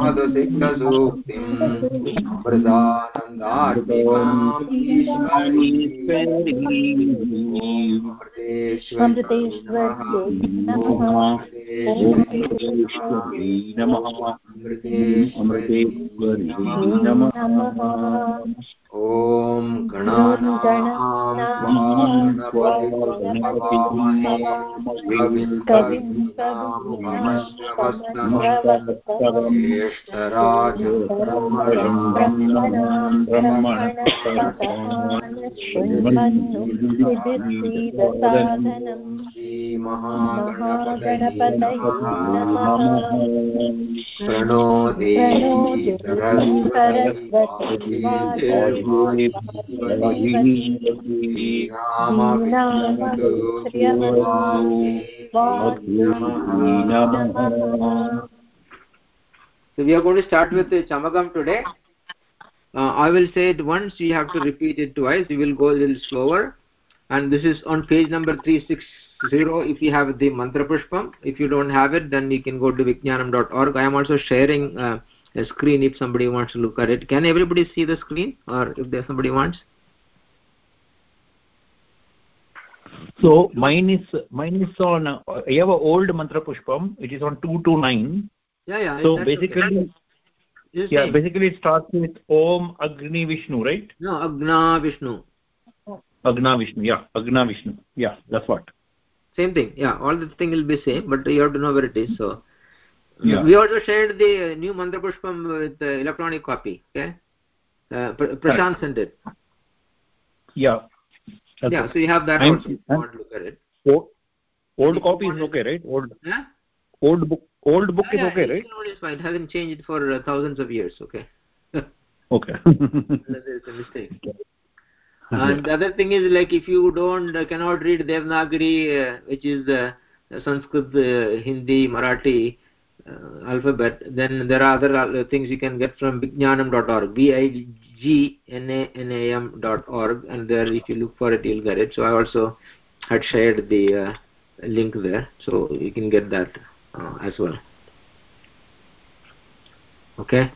मधुसिक्तसूक्तिम् अमृतानन्दात्मिकाम् अमृतेश्वरी नमः अमृतेश्वरी नमः ॐ गणानामहे ज्येष्ठराजं श्रीमहागणपतये प्रणो देवी So we are going to start with Chamagam today. Uh, I will say it once, you have to repeat it twice. We will go a little slower. And this is on page number 360 if you have the Mantra Pushpam. If you don't have it, then you can go to vijnanam.org. I am also sharing uh, a screen if somebody wants to look at it. Can everybody see the screen or if there somebody wants? So mine is mine is on. Uh, I have a old mantra pushpam. It is on two to. Yeah, yeah. So basically, okay. Yeah, same. basically it starts with Om Agni Vishnu, right? No, Agna Vishnu. Agna Vishnu, yeah, Agna Vishnu, yeah, that's what. Same thing, yeah. All the thing will be same, but you have to know where it is. So yeah. we also shared the new mantra pushpam with the electronic copy. Okay, uh, Pr Prashant sent it. Yeah. That's yeah, so you have that I'm, also. I'm, want to look at it. Old, old copy is okay, right? Old. Yeah? Old book. Old book yeah, is okay, yeah, right? It's fine. It hasn't changed for uh, thousands of years. Okay. okay. There's a mistake. And the other thing is like if you don't uh, cannot read Devanagari, uh, which is the Sanskrit, uh, Hindi, Marathi uh, alphabet, then there are other uh, things you can get from vijnanam.org, b i g n a n a m.org and there if you look for it, you'll get it. So I also had shared the uh, link there, so you can get that as well. Okay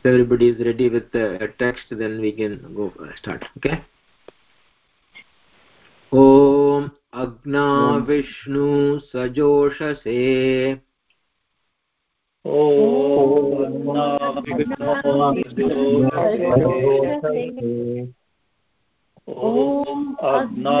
if everybody is ready with the text then we can go start okay ॐ अग्ना विष्णु सजोषसे ॐ अग्ना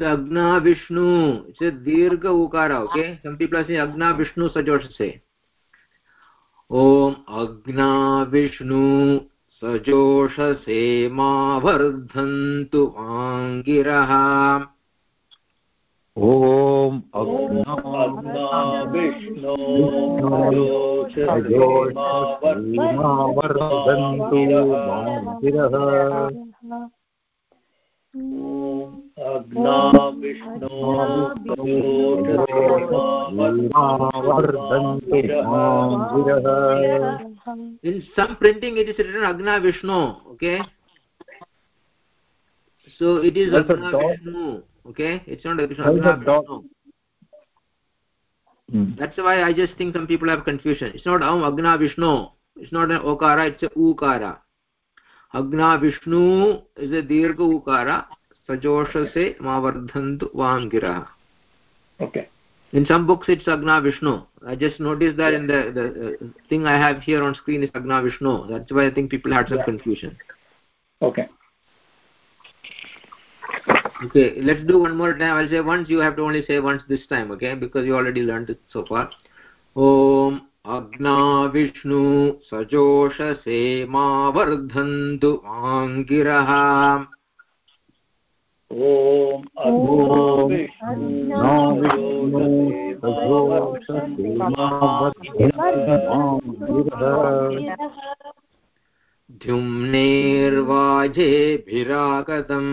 So Agna Vishnu, it's a Dirgha Ukara, okay? Some people are saying Agna Vishnu Sajoshase. ॐ अग्ना विष्णु सजोषसे मा वर्धन्तु वाङ्गिरः ॐ अग्ना विष्णु वर्धन्तु वाङ्गिरः अग्ना विष्णो in some printing it is written agna vishnu okay so it is That's a agna dog. vishnu okay it's not vishnu That's agna a dog. vishnu Hmm. that's why i just think some people have confusion it's not am agna vishnu it's not an okara it's a ukara agna vishnu is a dirgha ukara sajoshase mavardhantu vangirah okay in some books it's agna vishnu i just noticed that in the the uh, thing i have here on screen is agna vishnu that's why i think people had some Yeah. confusion okay okay let's do one more time i'll say once you have to only say once this time okay because you already learned it so far om अग्ना विष्णु सजोषसे मावर्धन्तु माँ गिरः द्युम्नेर्वाजेभिरागतम्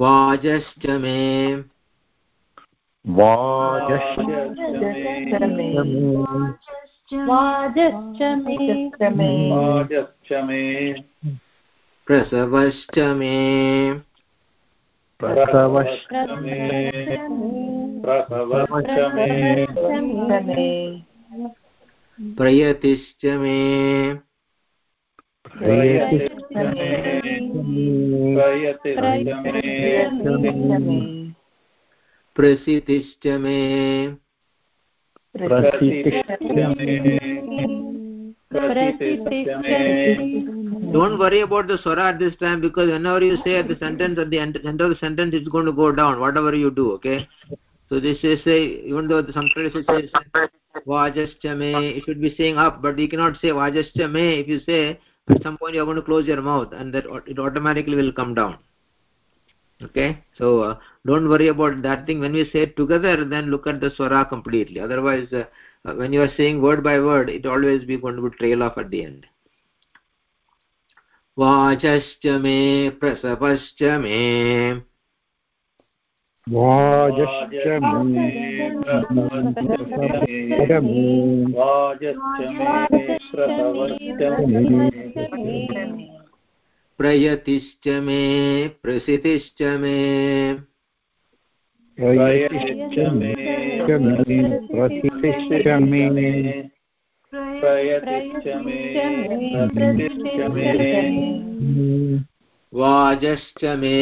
वाजश्च मे वाजश्च मे प्रसवश्च मे प्रसवश्च मे प्रसवश्च मे प्रयतिश्च मे प्रयतिश्च प्रसितिश्च मे प्रसिद्धिश्च मे प्रसिद्धिश्च मे don't worry about the swara at this time because whenever you say at the sentence at the end, end of the sentence it's going to go down whatever you do okay so this is say even though the some tradition says vajascha me it should be saying up but you cannot say vajascha me if you say at some point you are going to close your mouth and that it automatically will come down okay so uh, don't worry about that thing when we say it together then look at the swara completely otherwise uh, uh, when you are saying word by word it always be going to be trail off at the end वाचश्च मे प्रसवश्च मे प्रयतिश्च मे प्रसितिश्च मे प्रयतिश्च मे प्रतिष्ठिश्च मे। प्रयतिश्च मे प्रसिद्धिश्च मे वाजश्च मे प्रसवश्च मे। प्रयतिश्च मे प्रसितिश्च मे। वाजश्च मे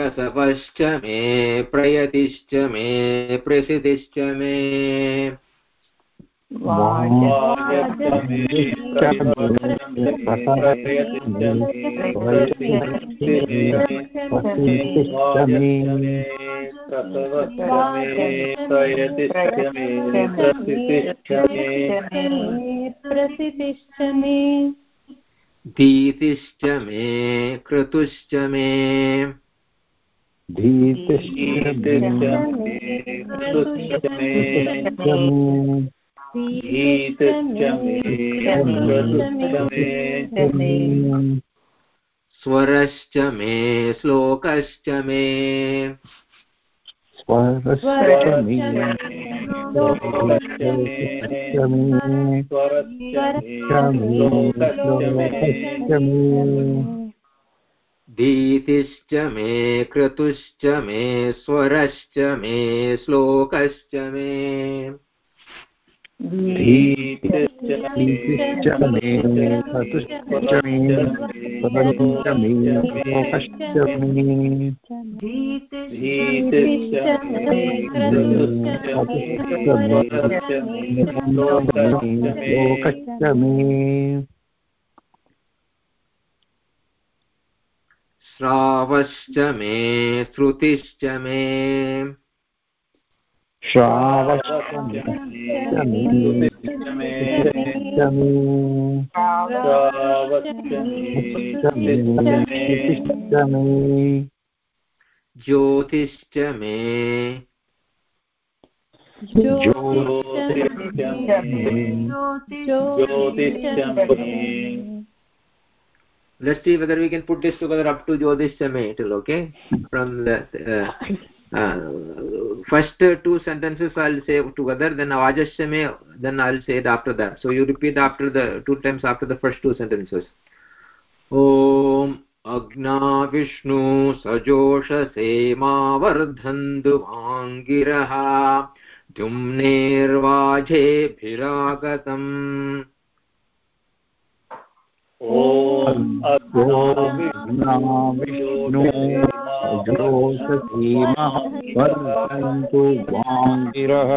प्रसवश्च मे प्रयतिश्च मे प्रसिद्धिश्च मे। प्रसिद्धिश्च मे धीतिश्च मे क्रतुश्च मे। धीतिश्च स्वरश्च मे श्लोकश्च मे। स्वरश्च मे। श्लोकश्च मे क्रतुश्च मे स्वरश्च मे श्लोकश्च मे। धीतिश्च धीतिश्च मे क्रतुश्च मे स्वरश्च मे लोकश्च मे। धीतिश्च मे कृतुश्च मे स्वरश्च मे श्लोकश्च मे। लोकश्च मे श्रावश्च मे। श्रुतिश्च मे। ज्योतिश्च मे। Let's see whether we can put this together up to jyotishame till okay from the uh, uh, first two sentences i'll say together then avajashame then i'll say it after that so you repeat after the two times after the first two sentences om अग्ना विष्णु सजोषसे मा वर्धन्तु वाङ्गिरः द्युम्नेर्वाजेभिरागतम् जोषसीमः वर्धन्तु वाङ्गिरः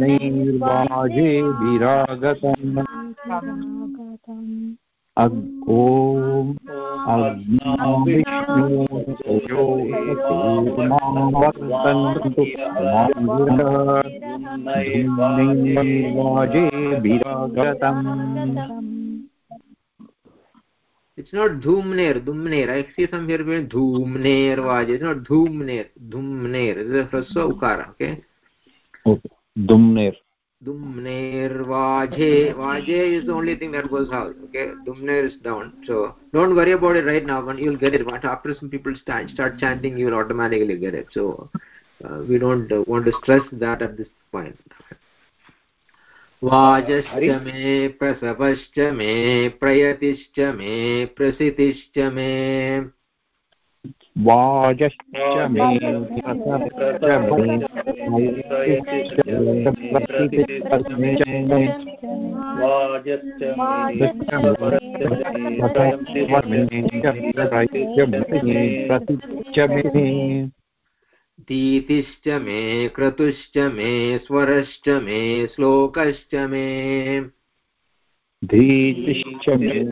नैर्वाजेभिरागतम् ॐ it's not dhumner dhumner i see some here being dhumner vaj it's not dhumner dhumner it is a hraswa ukara okay okay dhumner dhumner vaje vaje is the only thing that goes out okay dhumner is down so don't worry about it right now when you'll get it but after some people start start chanting you'll automatically get it so uh, we don't uh, want to stress that at this point वाजश्च मे प्रसवश्च मे प्रयतिश्च मे प्रसितिश्च मे वाजश्च मे दीतिश्च मे क्रतुश्च मे स्वरश्च मे श्लोकश्च मे धीतिश्च मे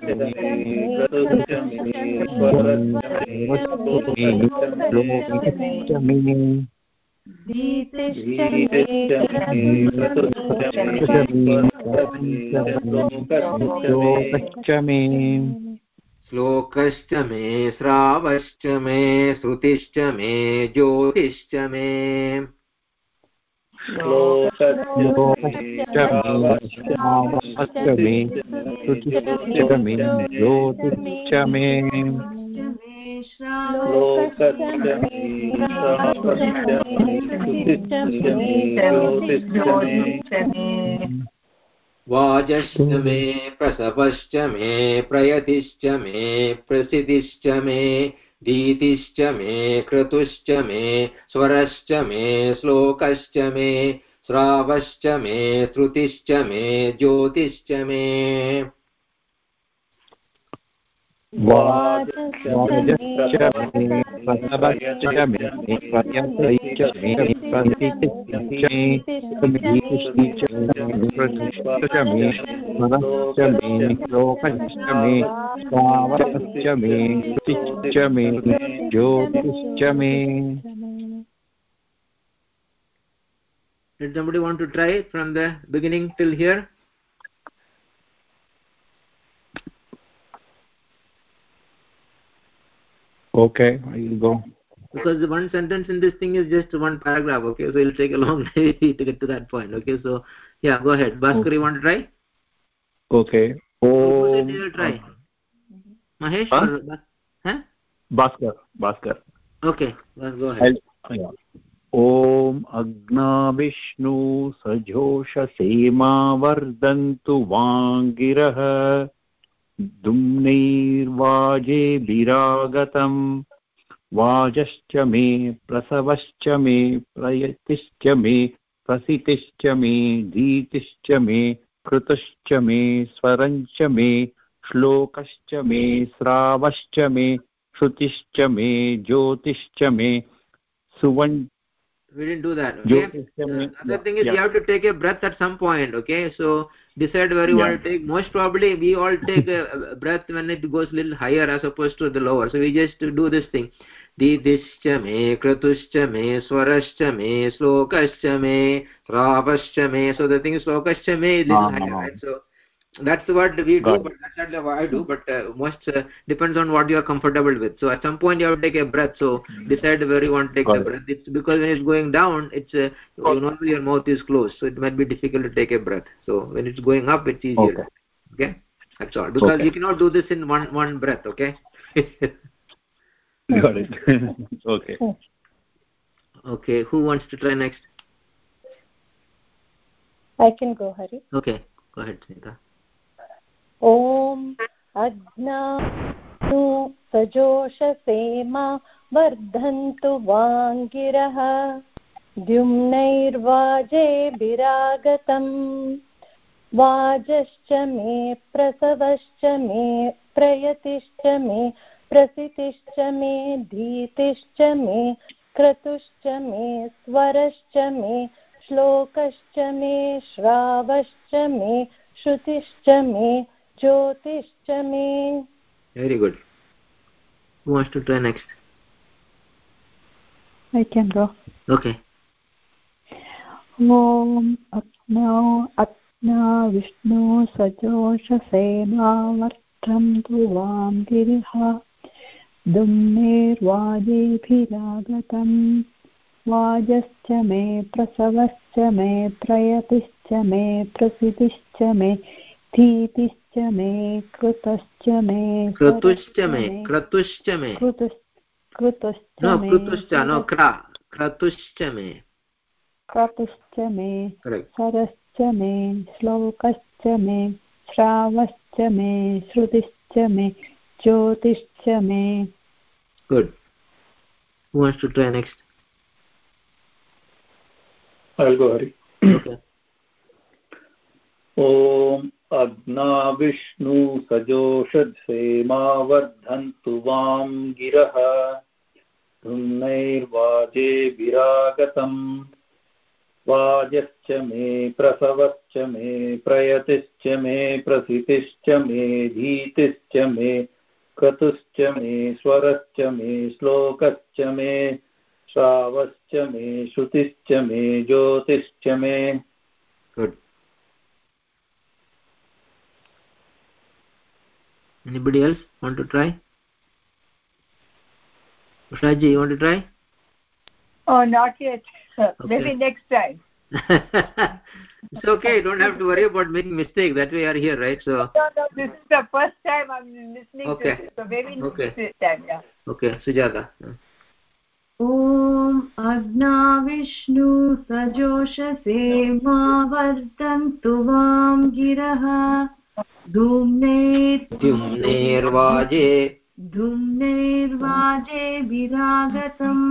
श्लोकश्च मे। श्लोकश्च मे श्रावश्च मे श्रुतिश्च मे ज्योतिश्च मे। श्लोकश्च मे श्रावश्च मे मे ज्योतिश्च मे वाजश्च मे, प्रसवश्च मे, प्रयतिश्च मे, प्रसिद्धिश्च मे दीतिश्च मे, क्रतुश्च मे, स्वरश्च मे, श्लोकश्च मे, श्रावश्च मे, श्रुतिश्च मे, ज्योतिश्च मे। वाजश्च मे प्रसवश्च मे प्रयतैश्च मे प्रसिद्धिश्च मे धीतिश्च मे प्रतिष्ठश्च मे स्वरश्च मे श्लोकश्च मे श्रावश्च मे श्रुतिश्च मे ज्योतिश्च मे Did somebody want to try it from the beginning till here? Okay, I will go. Because the one sentence in this thing is just one paragraph, okay? So it'll take a long time to get to that point, okay? So, yeah, go ahead. Bhaskar, you want to try? Om. Try हाँ। महेश हाँ? Bhaskar Bhaskar. Okay ॐ हाँ। अग्नाविष्णु सजोषसीमावर्दन्तु वाङ्गिरः दुम्नैर्वाजे विरागतम् वाजश्च मे प्रसवश्च मे प्रयति मे प्रसिति मे धीतिश्च मे कृतश्च मे स्वरञ्च मे श्लोकश्च मे श्रावश्च मे श्रुतिश्च मे ज्योतिश्च मे सुवन् we didn't do that okay uh, other thing is Yeah. you have to take a breath at some point okay so decide where you Yeah. want to take most probably we all take a breath when it goes a little higher as opposed to the lower so we just do this thing दीदिश्च मे क्रतुश्च मे स्वरश्च मे श्लोकश्च मे रावश्च मे so the thing is श्लोकश्च may is little Ah, higher ah. right so that's what we do Got but that's not what i do but uh, most uh, depends on what you are comfortable with so at some point you have to take a breath so decide where you want to take Got the it. breath it's because when it's going down it's uh, you normally your mouth is closed so it might be difficult to take a breath so when it's going up it's easier Okay. okay that's all because Okay. you cannot do this in one one breath okay Got it. okay. okay who wants to try next I can go, Hari. okay go ahead Sunita. ॐ अज्ञातु सजोषसेमा वर्धन्तु वाङ्गिरः द्युम्नैर्वाजेभिरागतम् वाजश्च मे प्रसवश्च मे प्रयतिश्च मे प्रसितिश्च मे धीतिश्च मे क्रतुश्च मे स्वरश्च मे श्लोकश्च मे श्रावश्च मे श्रुतिश्च मे ज्योतिश्च मे। Very good. Who wants to try next? I can go. okay. ॐ अग्नौ अग्ना विष्णु सजोषसेनावर्त्रन्तु वां गिरिः दुम्नेर्वाजेभिरागतम् वाजश्च मे प्रसवश्च मे प्रयतिश्च मे प्रसितिश्च मे धीतिश्च मे कृतश्च मे क्रतुश्च मे क्रतुश्च मे। कृतुश्च मे क्रतुश्च मे। सरश्च मे श्लोकश्च मे श्रावश्च मे श्रुतिश्च मे ज्योतिश्च मे। Good. Who wants to try next? I'll go, Hari. okay. ॐ अग्ना विष्णु सजोषधेमावर्धन्तु वां गिरः धुम्नैर्वाजे विरागतम् वाजश्च मे प्रसवश्च मे प्रयतिश्च मे प्रसितिश्च मे धीतिश्च मे क्रतुश्च मे स्वरश्च मे श्लोकश्च मे श्रावश्च मे श्रुतिश्च मे ज्योतिश्च मे anybody else want to try Ushaji, you want to try Oh, not yet. Okay. Maybe next time. It's okay you don't have to worry about making mistake that way you are here right so No, no, this is the first time I'm listening Okay. to this. So maybe Okay. next time, yeah. okay sujata ॐ अग्ना विष्णु सजोषसे मा वर्धन्तु वां गिरः द्युम्नेर्वाजे धूम्नेर्वाजे विरागतम्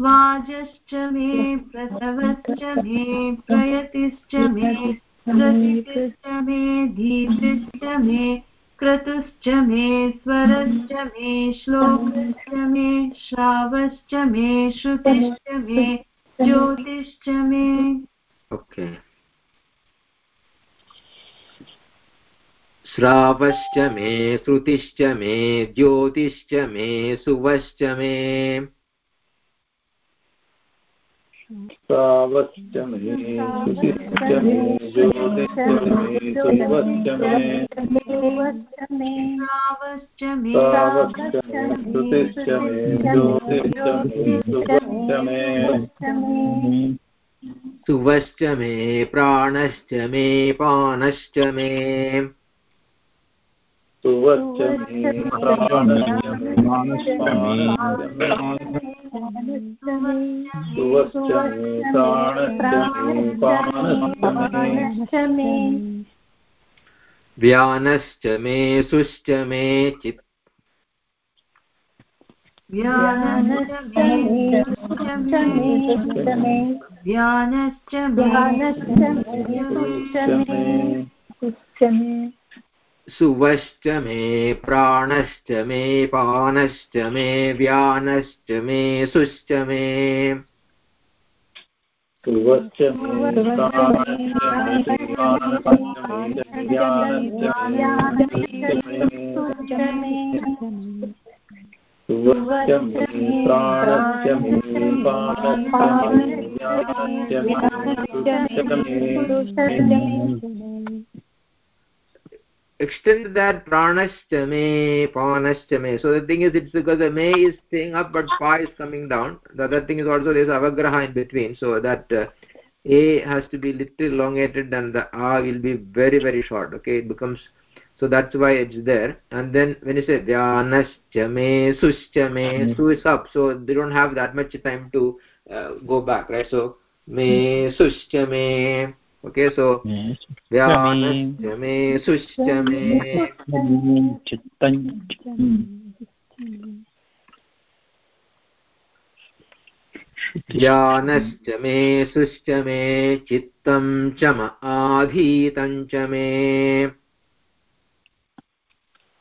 वाजश्च मे प्रसवश्च मे प्रयतिश्च मे प्रसितिश्च मे धीतिश्च मे क्रतुश्च मे स्वरश्च मे श्लोकश्च मे श्रावश्च मे श्रुतिश्च मे ज्योतिश्च मे। okay श्रावश्च मे, श्रुतिश्च मे, ज्योतिश्च मे, सुवश्च मे। श्रावश्च मे श्रुतिश्च मे ज्योतिश्च मे सुवश्च मे देवश्च मे श्रावश्च मे मे ज्योतिश्च मे सुवश्च मे सुवश्च मे प्राणश्च मे पानश्च मे सुवश्च मे सुवश्च मे प्राणश्च मे पानश्च मे व्यानश्च मे सुश्च मे चित् व्यानश्च मे सुश्च मे ध्यानश्च मे सुवश्च मे प्राणश्च मे पानश्च मे व्यानश्च मे सुश्च मे। सुवश्च मे प्राणश्च मे प्राणश्च मे ज्ञानश्च मे सुवश्च मे। Extend that pranashcha me panashcha me so the thing is it's because the me is staying up but pa is coming down. The other thing is also there's avagraha in between. So that uh, a has to be little elongated and the a will be very very short okay? It becomes so that's why it's there. And then when you say dhyanascha me sushcha me su is up. So they don't have that much time to uh, go back right? So me sushcha me okay so ज्ञानश्च मे सुश्च मे चित्तं च म मे ज्ञानश्च मे सुश्च मे मे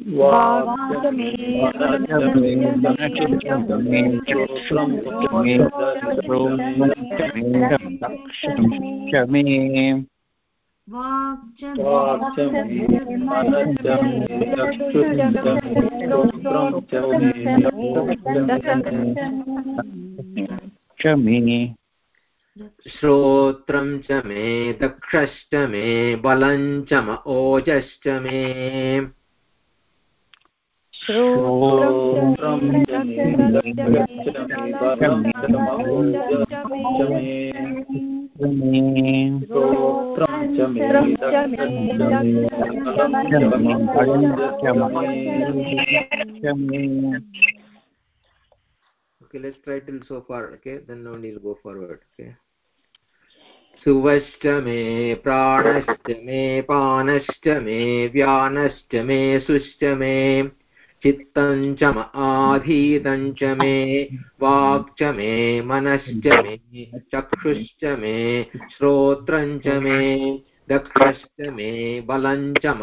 क्षमे श्रोत्रं च मे दक्षश्च मे बलं च म ओजश्च मे okay let's try till so far okay then only we'll go forward okay सुवश्च मे प्राणश्च मे पानश्च मे व्यानश्च मे सुश्च मे चित्तं च आधीतं च मे, वाक् च मे, मनश्च मे, चक्षुश्च मे, श्रोत्रं च मे, दक्षश्च मे, बलं च म।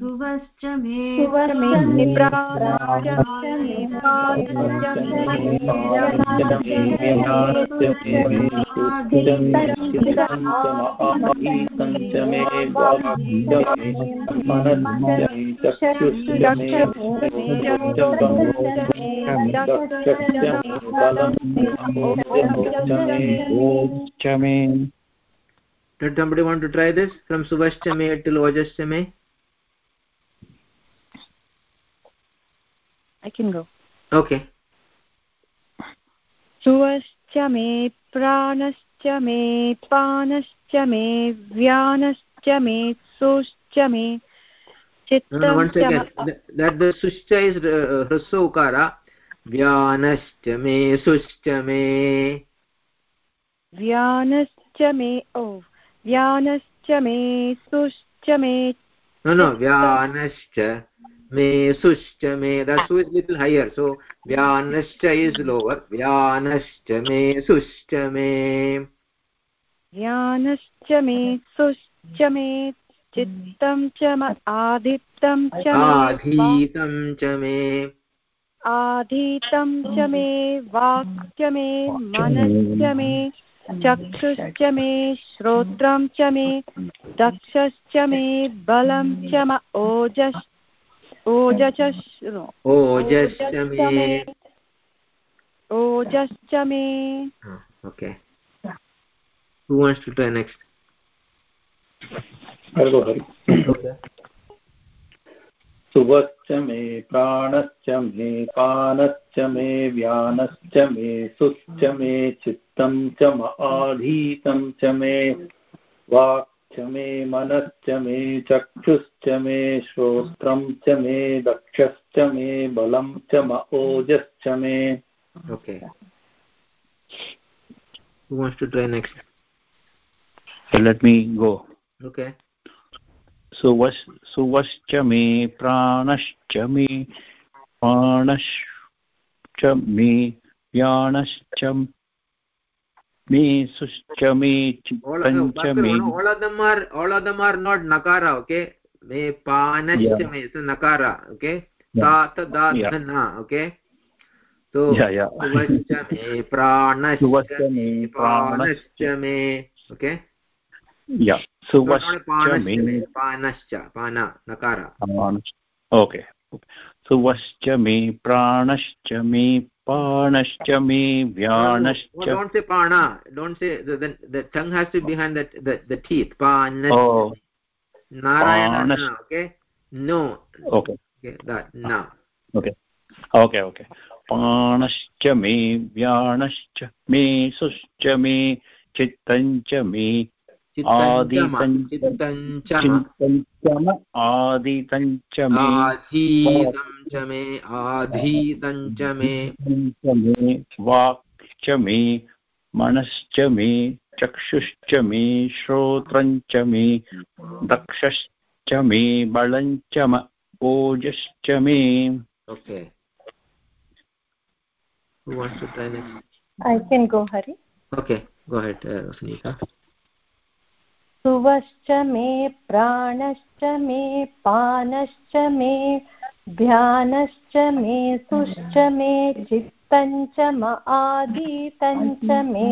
सुवश्च मे Did somebody want to try this from Suvashcha me till Ojashcha I can go. Okay. सुवश्च मे प्राणश्च मे पानश्च मे व्यानश्च मे सुश्च मे No, no, one चित्तं च second. Th- That the sushcha is uh, hrasva ukara. Vyanascha me sushcha me. व्यानश्च मे ओ व्यानश्च मे सुश्च मे No, no. Vyanascha su is little higher. So Vyanascha is lower. Vyanascha me sushcha me. व्यानश्च मे सुश्च मे चित्तं च म आदित्तं च मे आधीतं च मे आधीतं च मे वाक् च मे मनश्च मे चक्षुश्च मे श्रोत्रं च मे दक्षश्च मे बलं च म ओजश्च ओजश्च मे ओजश्च मे who wants to try next? I'll go सुवश्च मे प्राणश्च मे पानश्च मे व्यानश्च मे सुश्च मे चित्तं च म आधीतं च मे। वाक् च मे मनश्च मे चक्षुश्च मे श्रोत्रं च मे दक्षश्च मे बलं च म ओजश्च मे। Okay. Who wants to try next? So let me go. okay. सुवश् सुवश्च मे प्राणश्च मे प्राणश्च मे व्यानश्च मे सुश्च uh, Bhaskar, मे no, all of them are all of them are not nakara okay me panascha me is nakara okay ta ta da na okay so Yeah, yeah. suvascha me me me, panascha me okay Yeah. Suwश्च panascha me pana nakara okay सुवश्च मे प्राणश्च मे पाणश्च मे no, व्यानश्च don't say pana don't say the, the, the tongue has to be behind that the, the teeth panascha Oh, narayana Panas- na, okay no okay. okay that na okay okay okay पाणश्च मे व्याणश्च मे सुश्च मे चित्तं च मे चित्तञ्चम आदितं चित्तञ्चम। चिन्तं च म मनश्च मे चक्षुश्च मे श्रोत्रं च मे दक्षश्च मे बलं च म ओजश्च मे okay who wants to try next? I can go, Hari. okay go ahead uh, Sunita सुवश्च मे प्राणश्च मे पानश्च मे ध्यानश्च मे सुश्च मे चित्तं च म आदितं च मे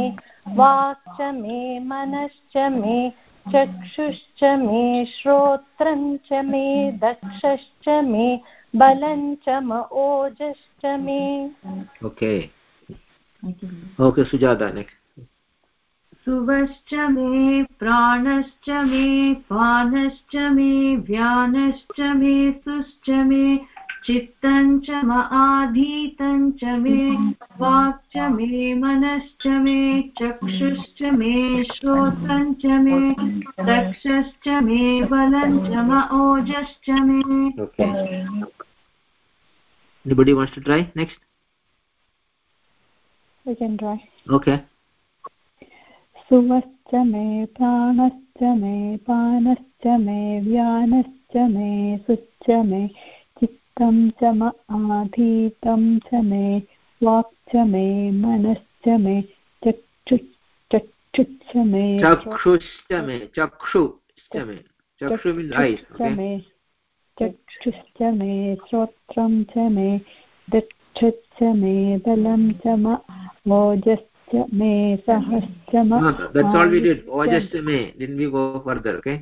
वाक् च मे मनश्च मे चक्षुश्च मे श्रोत्रं च मे दक्षश्च मे बलं च म ओजश्च मे। Okay. Okay Sujata next. सुवश्च मे प्राणश्च मे पानश्च मे व्यानश्च मे सुश्च मे चित्तं च म आधीतं च मे वाक् च मे मनश्च मे चक्षुश्च मे श्रोत्रं च मे दक्षश्च मे बलं च म ओजश्च मे। Anybody wants to try next? We can try. okay. सुवश्च मे प्राणश्च मे पानश्च मे व्यानश्च मे सुच्च मे चित्तं च म आधीतं च मे वाक् च मे मनश्च मे चक्षु चक्षुश्च मे me chakshu means eyes चक्षुश्च मे चक्षुश्च मे श्रोत्रं च मे दक्षश्च मे बलं च म ओजश्च मे सहश्च म no that's all we did आयुश्च ojashcha me didn't we go further okay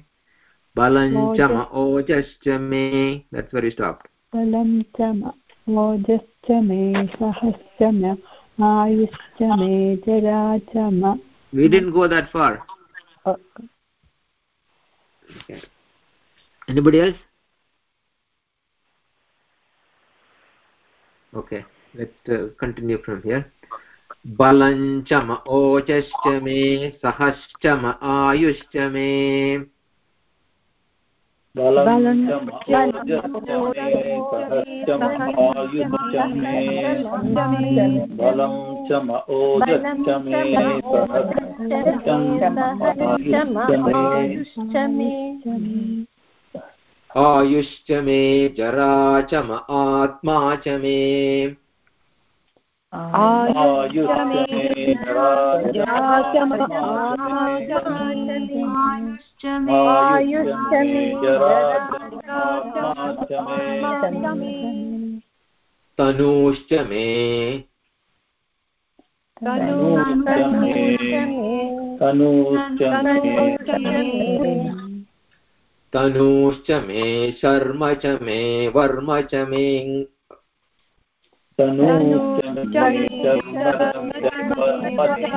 balanchama ojashcha me that's where we stopped बलं च म ओजश्च मे सहश्च म आयुश्च मे जरा च म we didn't go that far okay. anybody else okay let's uh, continue from here Balancham ojashcha me sahascha ma ayushcha me बलं च ओजश्च मे म आयुश्च मे। बलं च म ओजश्च मे सहश्च म आयुश्च मे। आयुश्च मे जरा च म आत्मा च मे। तनूश्च मे तनूश्च मे शर्म च मे वर्म च मे तनूश्च मे शर्म च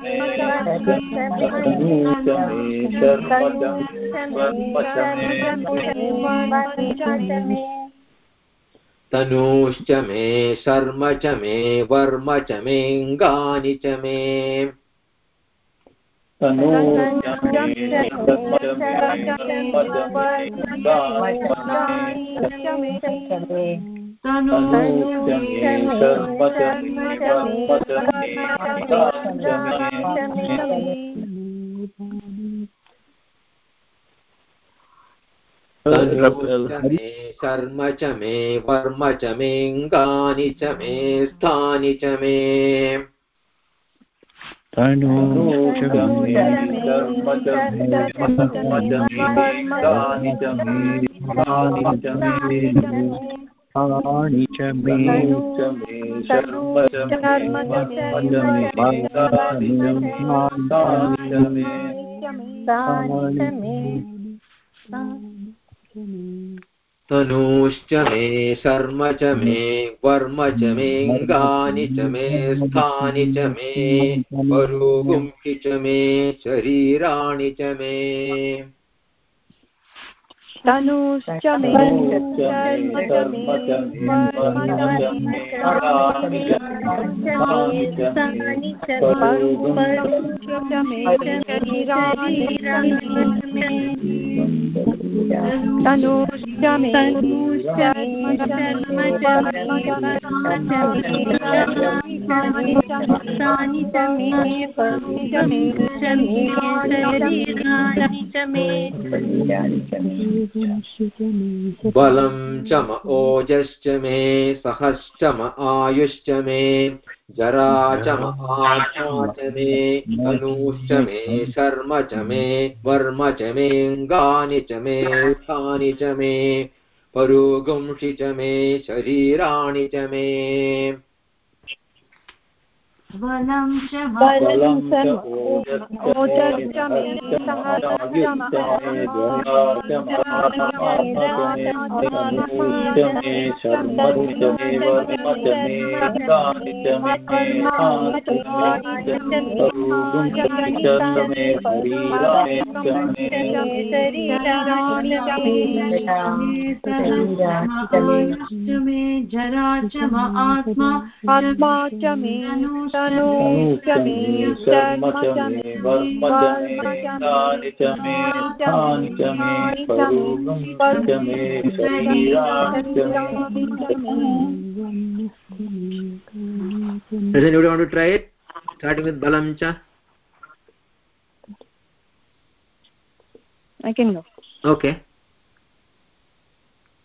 मे तनूश्च मे शर्म च मे तनूश्च च मे वर्म च मेऽङ्गानि च मे तनूश्च मे शर्म च मे वर्म च च मे स्थानि च मे तानि च मे च मे च मे वर्म च मे तानि च मे तानि च मे तनूश्च मे शर्म च मे वर्म च मेऽङ्गानि च मे स्थानि च मे परुगुंसि च मे शरीराणि च मे तनूश्च मे तनूश्च च मे च मे वर्म च मे तानि च मे परुगुंसि च मे शरीराणि च मे तनूश्च मे शर्म च मे वर्म च मे च मे शरीराणि च मे बलं च म ओजश्च मे सहश्च म आयुश्च मे जरा च महाच मे तनूश्च मे शर्म च मे वर्म च मेऽङ्गानि च मे उत्थानि च मे परोगुंषि च मे, शरीराणि च मे। बलं च बलं च ओजश्च मे सहश्च म मे जरा च म आत्मा च मे तनूश्च मे शर्म च मे वर्म च मेऽङ्गानि च मे तानि च मे परुगुंसि च मे शरीराणि च मे आयुश्च मे जरा च म आत्मा आत्मा च मे तनूश्च मे शर्म च मे वर्म च मेऽङ्गानि च मे तानि च मे परुगुंसि च मे शरीराणि च मे Does anybody want to try it? Starting with balam cha. I can go. Okay.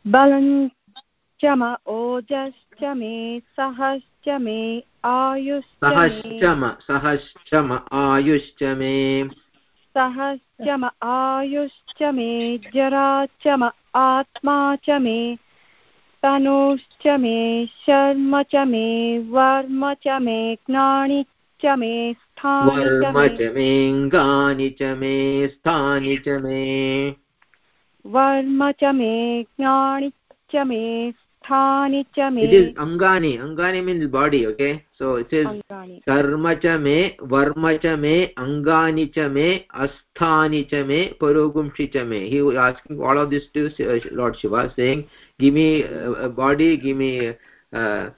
बलं च म ओजश्च मे सहश्च मे आयुश्च मे सहश्चम सहश्चम। आयुश्च मे सहश्च म आयुश्च मे जरा च म आत्मा च मे तनूश्च मे शर्म च मे वर्म च मे ज्ञानि च मे स्थानि च वर्म मे च च मे स्थानि च मे वर्म च मे ज्ञानि च मे स्थानि च मे it says अङ्गानि cha me, varma cha me, angani cha me, asthani cha me, parogumshi cha me. He was asking all of this to uh, Lord Shiva, saying, give me uh, a body, give me uh, uh,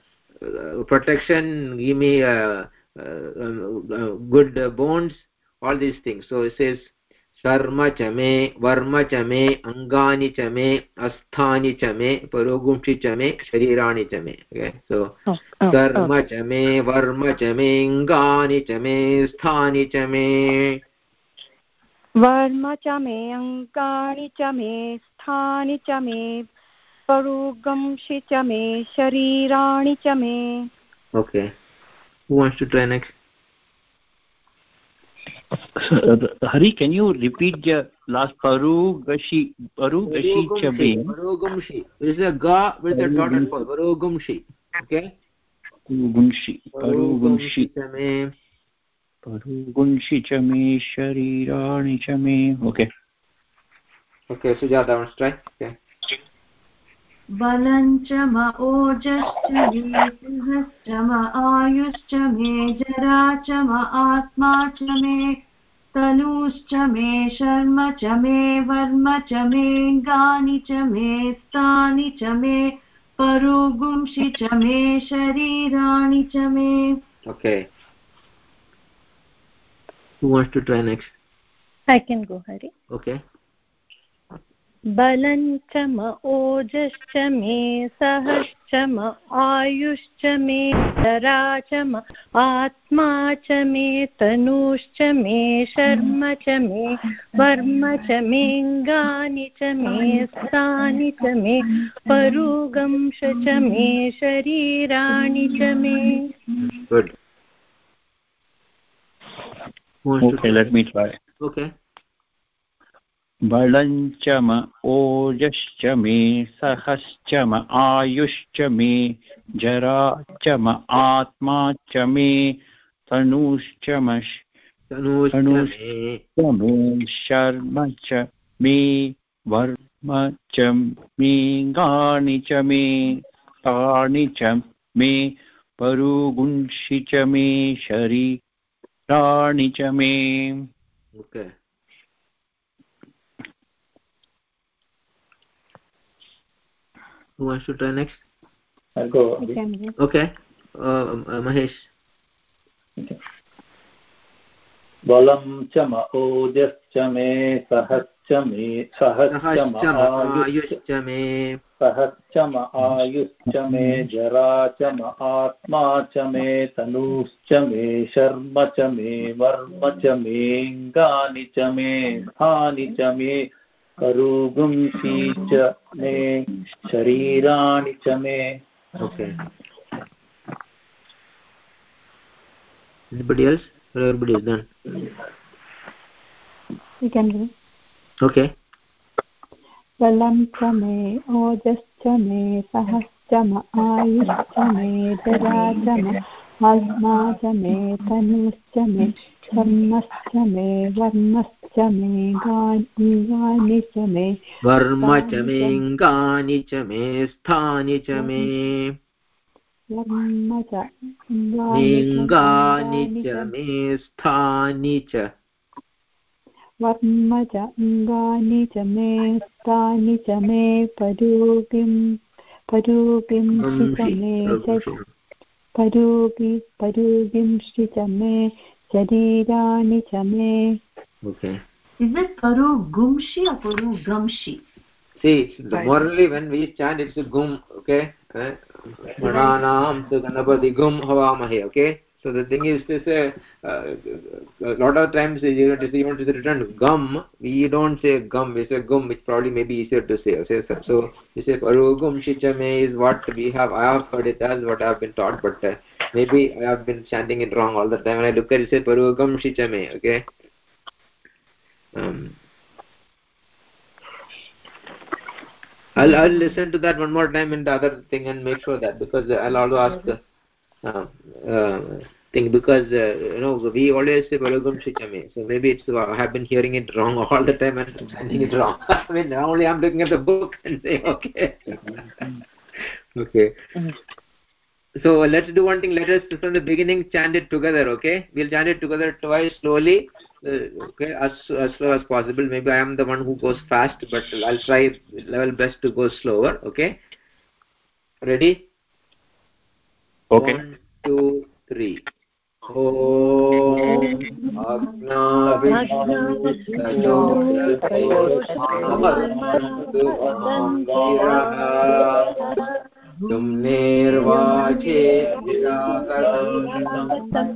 protection, give me uh, uh, uh, good uh, bones, all these things. So it says, शर्म च मे worm च मे अङ्गानि च मे अस्थानि च मे परोगुंषि च मे शरीराणि च मे सो कर्म च मे वर्म च मे अङ्गानि च मे स्थानि च मे वर्म च मे अङ्गानि च मे स्थानि च मे परुगंषि च मे शरीराणि च मे okay who wants to try next Hari can you repeat your last परुगशि परुगशि च बि परुगुंषि इस् अ गा with the dot and fall परुगुंषि okay परुगुंषि परुगुंषि च मे परुगुंषि शरीराणि च okay okay so once try okay. Try okay बलं च म ओजश्च मे सहश्च म आयुश्च मे जरा च म आत्मा च मे तनुश्च मे शर्म च मे वर्म च मेऽङ्गानि च मे स्थानि च मे परुगुंषि च मे शरीराणि च मे। okay who wants to try next? I can go, Hari. okay. बलं च म ओजश्च मे सहश्च म आयुश्च मे जरा च म आत्मा च मे तनुश्च मे शर्म च मे वर्म च मेऽङ्गानि च मे स्थानि च मे परुगंश च मे शरीराणि च मे। Good. Okay let me try. Okay. बलं च म ओजश्च मे सहश्च म आयुश्च मे जरा च म आत्मा च मे तनुश्च म tanush Tanush. me च मे शर्म च मे वर्म च मे गानि च मे तानि च मे परुगुंषि च मे शरीराणि च मे okay who wants to try next? I'll go. I can go. okay. Uh, uh, mahesh. बलं च म ओजश्च मे सहश्च मे सहश्च म आयुश्च मे सहश्च म आयुश्च मे जरा च म आत्मा च मे तनुश्च मे शर्म च मे वर्म च मेऽङ्गानि च मे स्थानि च मे करुगुंषि च मे शरीराणि च मे। Okay. Anybody else? Or everybody is done. I can go. okay. बलं च मे ओजश्च मे सहश्च म आयुश्च मे जरा च म आत्मा च मे तनुश्च मे कर्मश्च मे वर्मश्च गानि च मे। वर्म च च मे। स्थानि च मे। वर्म च च मे। स्थानि च। वर्म च अङ्गानि च मे स्थानि च मे परूपिं परूपिंषि च मे परूपि परूपिंषि च मे शरीराणि च मे। Okay Is it Paru Gumshi or Paru Gamshi? see the morally when we chant it's a gum okay eh? mananam tu ganapati gum havamahe okay so the thing is to say uh, a lot of times you to say you want to return gum we don't say gum we say gum which probably may be easier to say okay so, so you say parugum shichame is what we have i have heard it as what i have been taught but uh, maybe i have been chanting it wrong all the time when i look at it say parugam shichame okay um I'll I'll listen to that one more time in the other thing and make sure that because I'll also ask uh, uh, thing because uh, you know we always say Balagam Shichame. So maybe it's uh, I have been hearing it wrong all the time and chanting it wrong. I mean now only I'm looking at the book and saying okay. Okay. So let's do one thing. Let us from the beginning chant it together okay? We'll chant it together twice slowly okay as, as slow as possible maybe i am the one who goes fast but i'll try level best to go slower okay ready okay one two three ॐ तुम्नेर्वाचे वाचश्च लोकश्च मे तावश्च मे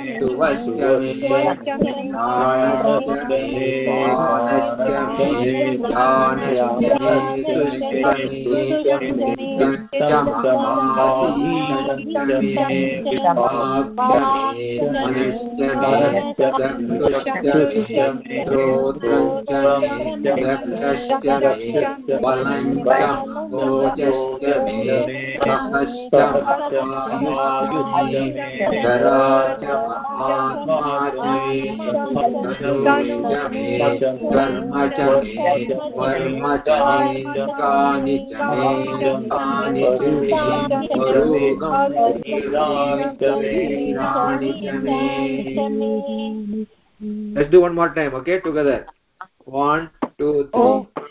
योगिश्च मे कर्म च मे worm च मे कानि च मे कानि च मे रोगं च मे Let's do one more time, okay? Together. One, two, three.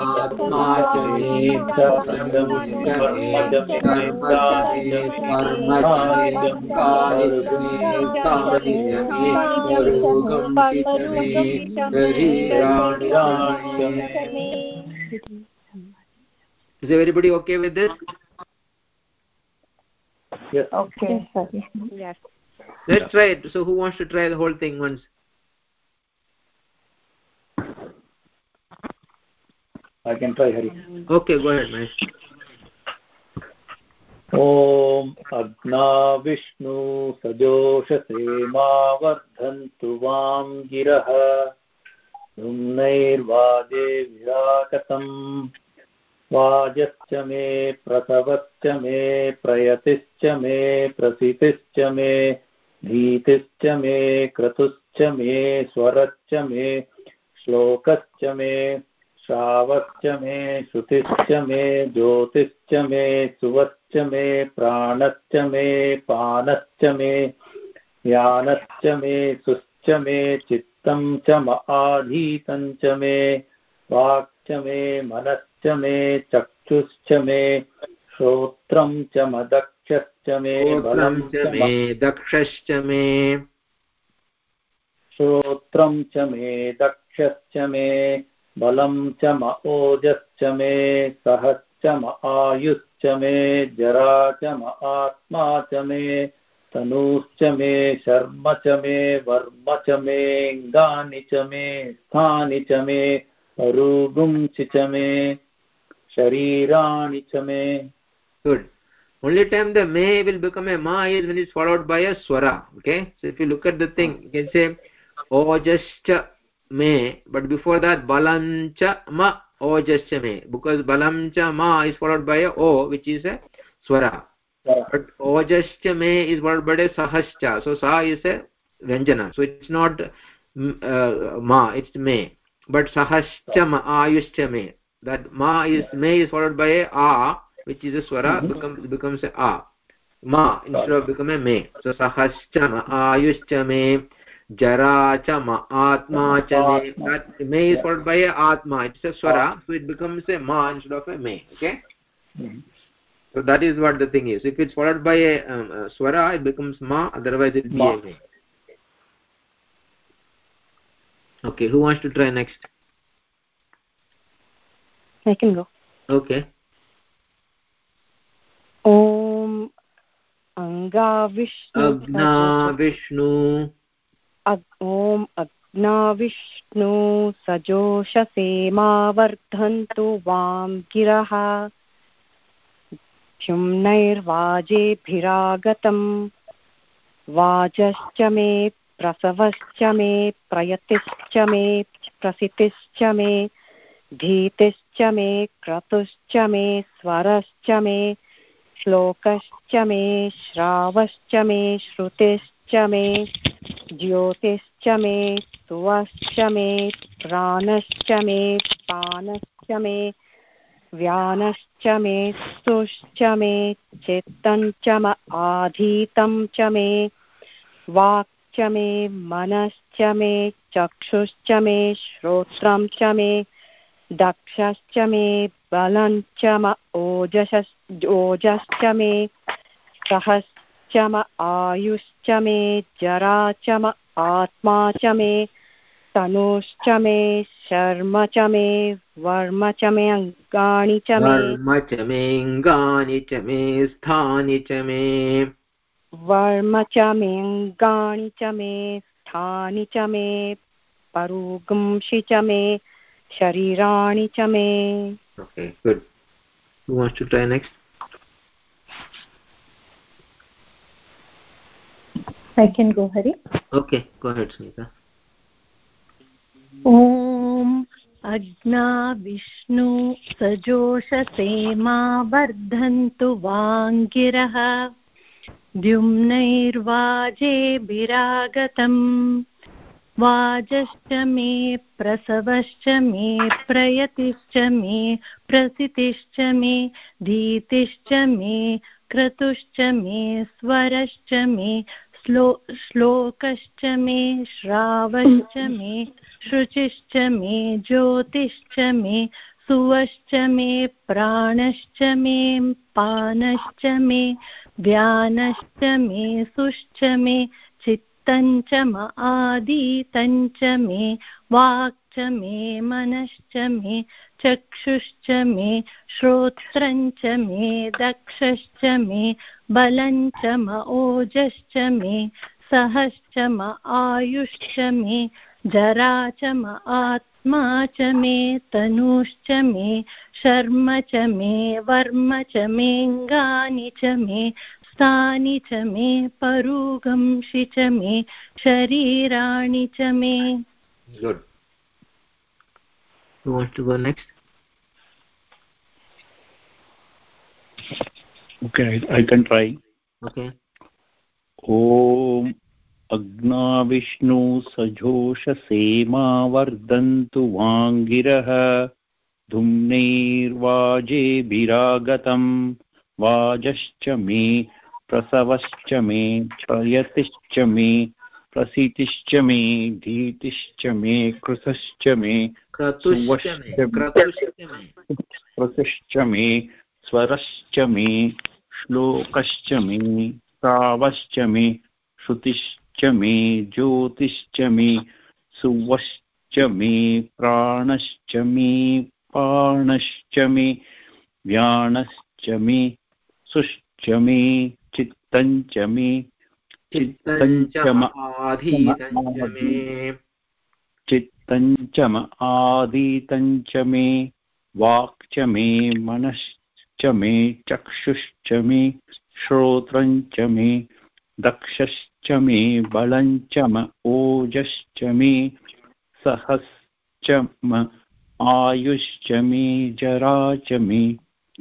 वाजश्च Is everybody okay with this? Yes. Okay. Yes. Let's try it. So who wants to try the whole thing once? I can try, Hari. Okay, go ahead, Mahesh. ॐ अग्ना विष्णु सजोषसेमा वर्धन्तु वां गिरः धुम्नैर्वाजे विराकतम् वाजश्च मे प्रसवश्च मे प्रयतिश्च मे प्रसितिश्च मे भीतिश्च मे क्रतुश्च मे स्वरश्च मे श्लोकश्च मे श्रावश्च मे श्रुतिश्च मे ज्योतिश्च मे सुवश्च मे प्राणश्च मे पानश्च मे ज्ञानश्च मे सुश्च मे चित्तं च म आधीतं च मे वाक्च मे मनश्च मे चक्षुश्च मे श्रोत्रं च मदक्षश्च मे बलं च मे दक्षश्च मे। श्रोत्रं च मे दक्षश्च मे बलं च म ओजश्च मे सहश्च म आयुश्च मे जरा च म आत्मा च मे तनूश्च मे शर्म च मे वर्म च मेऽङ्गानि च मे स्थानि च मे अरूगुंसि च मे शरीराणि च मे Good. Only time the may will become a ma is when it's followed by a swara. Okay. So if you look at the thing, you can say ojascha me, but before that balancha ma ojascha me, because balamcha ma is followed by a o, which is a swara. But ojascha me is followed by a sahascha. So sa is a vyanjana. So it's not uh, ma, it's me. But sahascha ma ayuscha me. That ma is me is followed by a a which is a swara Mhm. becomes becomes a a ma instead of become a me so sahascha ma ayuscha me जरा च आत्मा च मे is followed by आत्मा it's a स्वरा so it becomes a मा instead of a may okay so that is what the thing is if it's followed by a Swara it becomes मा otherwise it be may okay who want to try next okay ॐ अङ्गा विष्णु अग्ना विष्णु ॐ अग्नाविष्णु सजोषसे मा वर्धन्तु वां गिरः। क्षुम्नैर्वाजेभिरागतम् वाजश्च मे, प्रसवश्च मे, प्रयतिश्च मे, प्रसितिश्च मे, धीतिश्च मे, क्रतुश्च मे, स्वरश्च मे, श्लोकश्च मे, श्रावश्च मे, श्रुतिश्च मे ज्योतिश्च मे सुवश्च मे प्राणश्च मे पानश्च मे व्यानश्च मे स्तुश्च मे चित्तं च म आधीतं च मे वाक् च मे मनश्च मे चक्षुश्च मे श्रोत्रं च मे दक्षश्च मे बलं च म ओजस् ओजश्च मे सहश्च म आयुश्च मे जरा च म आत्मा च मे तनुश्च मे शर्म च मे वर्म च मे अङ्गानि च मे। वर्म च मेऽङ्गानि च मे स्थानि च मे। वर्म च मे अङ्गानि च मे स्थानि च मे परुगुंषि च मे शरीराणि च मे। Okay good. Who wants to try next? I can go, Hari. okay go ahead Smita ॐ अग्ना विष्णु सजोषसे मा वर्धन्तु वाङ्गिरः द्युम्नैर्वाजेभिरागतम् वाजश्च मे प्रसवश्च मे प्रयतिश्च मे प्रसितिश्च मे धीतिश्च मे क्रतुश्च मे स्वरश्च मे श्लो, श्लोकश्च मे, श्रावश्च मे, शुचिश्च मे, ज्योतिश्च मे, सुवश्च मे, प्राणश्च मे, पानश्च मे व्यानश्च मे, सुश्च मे चित्तञ्च म आदितञ्च मे, वाक् मे, मनश्च मे, चक्षुश्च मे, श्रोत्रञ्च मे, दक्षश्च मे, बलञ्च म, ओजश्च मे, सहश्च म, आयुश्च मे, जरा च म, आत्मा च मे, तनुश्च मे, शर्म च मे, वर्म च मेऽङ्गानि च मे, स्थानि च मे परुगंषि च मे, शरीराणि च मे। Who wants to go next? Okay I, I can try. Okay. ॐ अग्नाविष्णु सजोषसे मा वर्धन्तु वाङ्गिरः धुम्नैर्वाजेभिरागतम् वाजश्च मे प्रसवश्च मे क्षयतिश्च मे प्रसीतिश्च मे धीतिश्च मे कृतश्च मे क्रतुश्च मे स्वरश्च मे श्लोकश्च मे श्रावश्च मे श्रुतिश्च मे ज्योतिश्च मे सुवश्च मे प्राणश्च मे पाणश्च मे व्यानश्च मे सुश्च मे चित्तञ्च मे चित्तञ्च आधीतञ्च मे चित्तञ्च म वाक् मे मनश्च मे चक्षुश्च मे श्रोत्रञ्च मे दक्षश्च मे बलञ्च म ओजश्च मे सहश्च म आयुश्च मे जरा च मे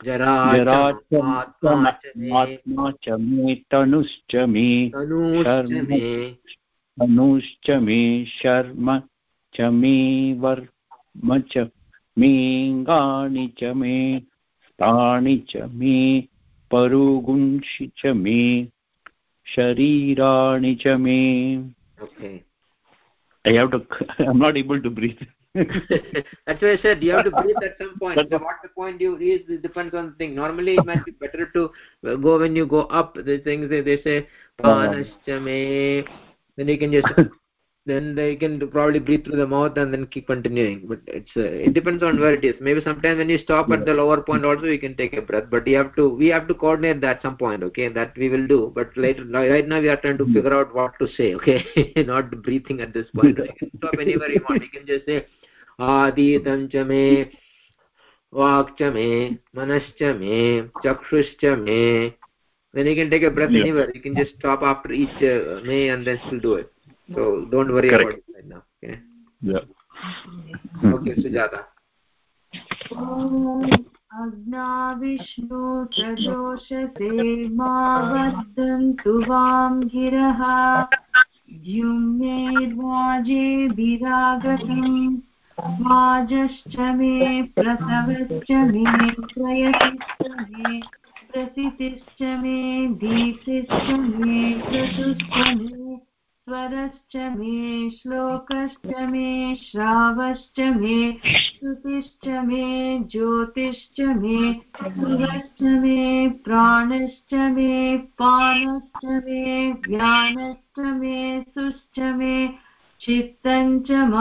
जरा जरा च मे तनुश्च मे तनुश्च मे शर्म च मे वर्म च मेऽङ्गानि च मे च मे परुगुंषि च मे शरीराणि च मे I have to I'm not able to breathe. That's why I said you have to breathe at some point. So what the point you reach it depends on the thing. Normally it might be better to go when you go up. The things they, they say. Then you can just then they can probably breathe through the mouth and then keep continuing. But it's uh, it depends on where it is. Maybe sometimes when you stop at the lower point also you can take a breath. But you have to we have to coordinate that some point. Okay, that we will do. But later right now we are trying to figure out what to say. Okay, not breathing at this point. You can stop anywhere you want. You can just say आदितं च मे वाक् च मे मनश्च मे चक्षुश्च मे then you can take a breath Yeah. anywhere you can just stop after each uh, may and then still do it so don't worry Correct. about it right now okay Yeah. okay sujata अग्ना विष्णु सजोषसे मा वर्धन्तु वां गिरः द्युम्नेर्वाजेभिरागतम् वाजश्च मे प्रसवश्च मे प्रयतिश्च मे प्रसितिश्च मे दीप्तिश्च मे क्रतुश्च मे स्वरश्च मे श्लोकश्च मे श्रावश्च मे श्रुतिश्च मे ज्योतिश्च मे सुरश्च मे प्राणश्च मे पानश्च मे व्यानश्च मे सुश्च मे चित्तं च म,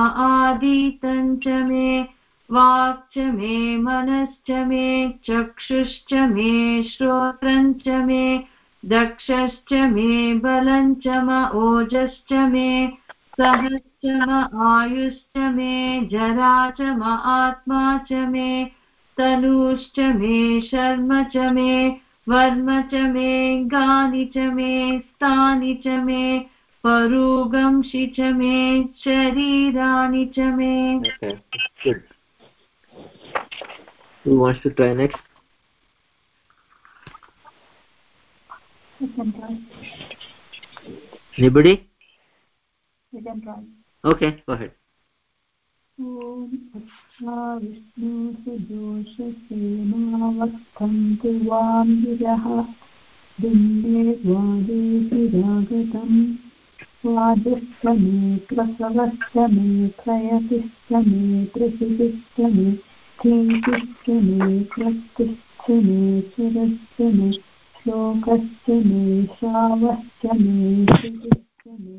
वाक् च मे, मनश्च मे, चक्षुश्च मे श्रोत्रं च मे, दक्षश्च मे बलं च म, ओजश्च मे, सहश्च म, आयुश्च मे, जरा च म, आत्मा च मे, तनुश्च मे, शर्म च मे, वर्म च मे गानि च मे, स्थानि च मे परुगंसि च मे शरीराणि च मे who wants to try next anybody You can try. okay go ahead ॐ अक्षा विष्णुसुदोषसेनावक्तं वां गिरः बिम्बे द्वादेशिरागतम् वाजश्च मे प्रसवश्च मे प्रयतिश्च मे प्रसितिश्च मे कीर्तिश्च मे कृतिश्च मे सुरश्च मे श्लोकश्च मे श्रावश्च मे श्रुतिश्च मे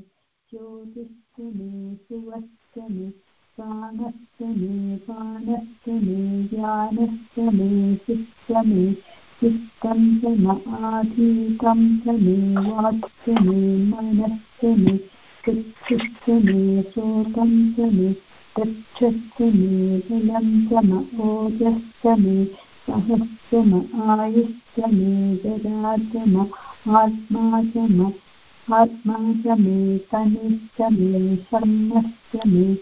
ज्योतिश्च मे सुवश्च मे प्राणश्च मे पानश्च मे ज्ञानश्च मे शिश्च मे चित्तं च म आधीतं च मे वाक्च मे, मनश्च मे कृच्छश्च मे श्रोतं च मे, गच्छश्च मे, बलं च म, ओजश्च मे, सहश्च म, आयुश्च मे, जरा च म, आत्मा च म, आत्मा च मे, तनुश्च मे, शर्मश्च मे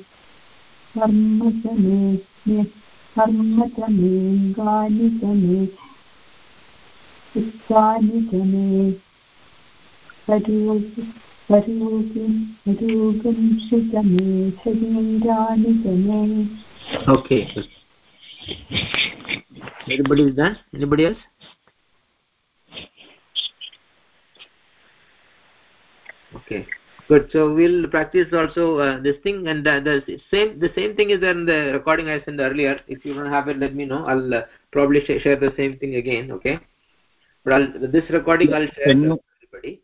कर्म च मे कर्म च मे, गानि च मे चित्तानि च मे परोगंसि च मे शरीराणि च मे okay everybody is done anybody else okay good so we'll practice also uh, this thing and uh, the same the same thing is there in the recording i sent earlier if you don't have it let me know i'll uh, probably sh share the same thing again okay But I'll, this recording i'll share everybody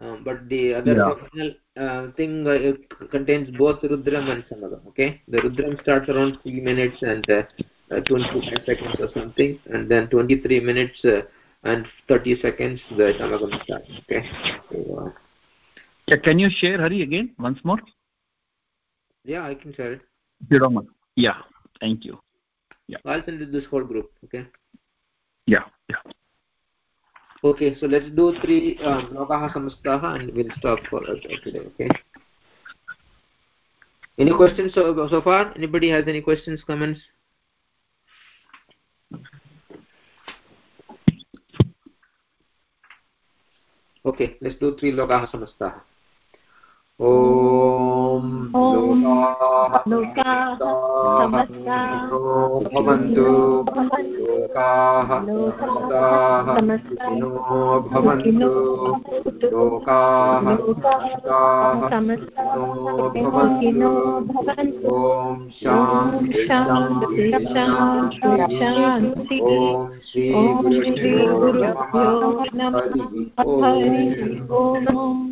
um, but the other Yeah. uh, thing uh, contains both rudram and samagam okay the rudram starts around 3 minutes and uh, uh, 25 seconds or something and then 23 minutes uh, and 30 seconds the samagam starts okay so, uh, Yeah, Can you share Hari again once more? yeah i can share it you don't mind. Yeah. Thank you. Yeah. i'll send it to this whole group okay Yeah. Yeah. Okay so let's do three um, lokaha samastaha and we'll stop for uh, today okay? Any questions so, so far? Anybody has any questions comments? Okay let's do three lokaha samastaha ॐ भवन्तु लोकाः समस्ताः सुखिनो भवन्तु लोकाः समस्ताः सुखिनो भवन्तु ॐ शान्ति ॐ श्रीगुरुभ्यो नमः हरिः